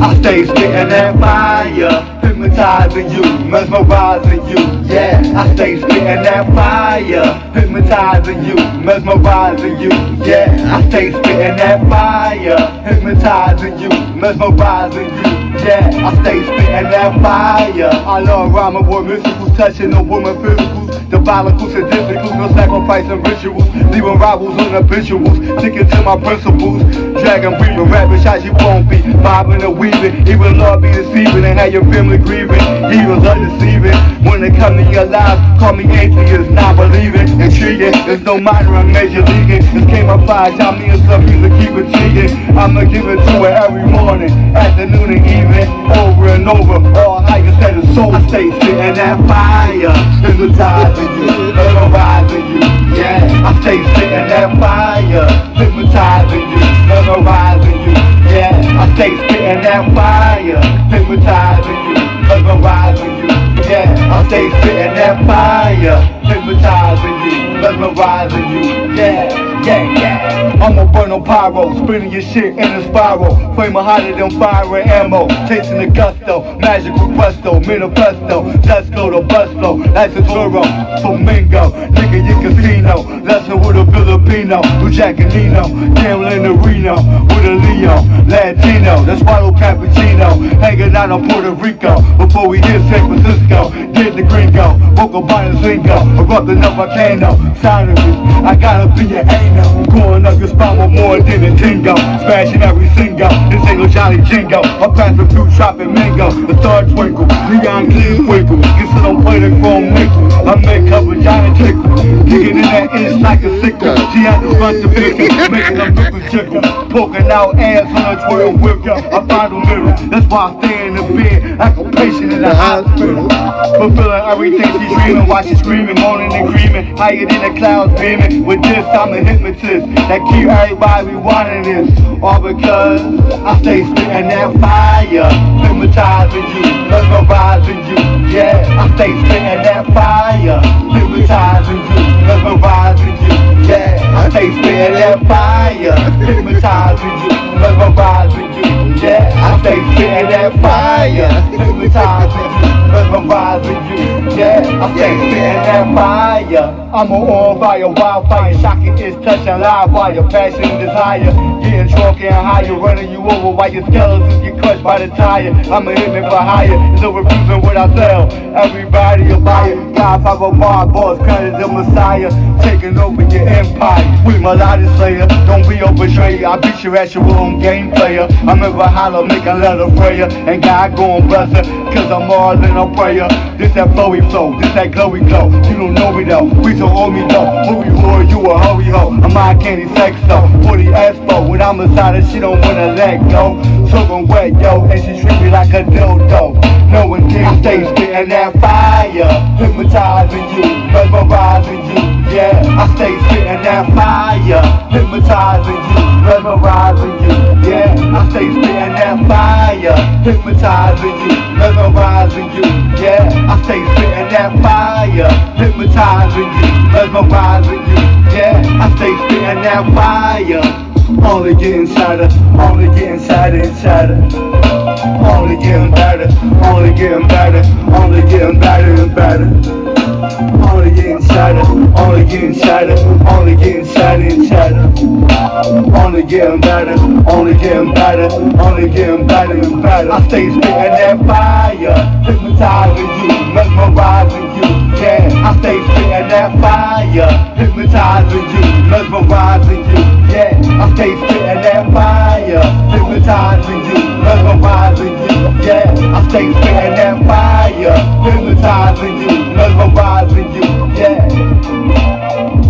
I stay spitting that fire, hypnotizing you, mesmerizing you. Yeah, I stay spitting that fire, hypnotizing you, mesmerizing you. Yeah, I stay spitting that fire, hypnotizing you, mesmerizing you. Yeah, I stay spitting that fire. I love rhyming with mysticals, touching the woman physicals. Sadisticals, no sacrifice and rituals. Leaving rivals on habituals, sticking to my principles. Dragon breathing, rapping shots you won't be. Bobbing and weaving, even love be deceiving and have your family grieving. Evil love deceiving. When they come to your life, call me atheist, not believing. Intriguing, there's no minor, I'm major leaguing. This came up five, time me and some music keep it cheating. I'ma give it to her every morning, afternoon and evening, over and over. All higher set of soul, I stay spitting that fire, hypnotizing you, I stay spitting that fire, hypnotizing you, memorizing you. Yeah, I stay spitting that fire, hypnotizing you, memorizing you. Yeah, I stay spitting that fire, hypnotizing you, mesmerizing you. Yeah, yeah, yeah. I'ma burn on pyro, spinning your shit in a spiral. Flame hotter than fire and ammo. Chasing the gusto, magic requesto, manifesto. Let's go to Busto, that's a Toro, Flamingo, your casino. Lesson with a Filipino, New Jack and Nino. Gambling in Reno, with a Leo, Latino. That's Wallow Cappuccino, hanging out on Puerto Rico. Before we hit San Francisco, get the gringo. Woke up on a zingo, erupting a volcano. Of it, I gotta be an anal. Going up your spine with more than a tingo. Smashing every single, this ain't no Johnny Jingo. I'm passing through chopping mango. The star Play the chrome nickel. I make up a Johnny tickle. Digging in that inch like a sickle. She had to run to pickle, making them nipple jickle. Poking out ass on a twirl whip. I find a mirror, That's why I stay like a patient in the hospital. Fulfilling everything she's dreaming while she's screaming, moaning and screaming. Higher than the clouds beaming. With this, I'm a hypnotist that keep everybody wanting this. All because I stay spitting that fire, hypnotizing you, mesmerizing you. Yeah, I stay spitting that fire, hypnotizing you, mesmerizing you. Yeah, I stay spitting that fire, hypnotizing you, fire, hypnotizing mesmerizing you. Yeah, I stay spitting that fire. I'm a on fire, wildfire, shocking is touching live wire, passion and desire. Getting drunk and higher, running you over while your skeletons get crushed by the tire. I'm a hitman for hire, it's overproofing what I sell. Everybody a buyer, God power bar boss, credit the messiah, taking over your empire. With my loudest slayer, don't be a betrayer. I beat you at your own game player. I'm hollow, make a letter prayer, and God gon' bless her, cause I'm all in a prayer. This that flowy flow, this that glowy glow. You don't know me though, we don't owe me though. Movie boy, you a hurry ho. I'm my candy sex though. 40 expo, when I'm inside her, she don't wanna let go. Soaking wet, yo, and she treat me like a dildo. No one can stay spitting that fire, hypnotizing you, mesmerizing you. Yeah, I stay spitting that fire, hypnotizing you, mesmerizing you. Yeah, I stay spitting that fire, hypnotizing you, mesmerizing you. Yeah, I stay spitting that fire, hypnotizing you, mesmerizing you. Yeah, I stay spitting that fire. Only getting sadder, only getting sadder and sadder. Only getting better, only getting better, only getting better and better. Only getting sadder, only getting sadder, only getting. Only getting better, only getting better, only getting better and better. I stay spitting that fire, hypnotizing you, mesmerizing you. Yeah, I stay spitting that fire, hypnotizing you, mesmerizing you. Yeah, I stay spitting that fire, hypnotizing you, mesmerizing you. Yeah, I stay spitting that fire, hypnotizing you, mesmerizing you. Yeah.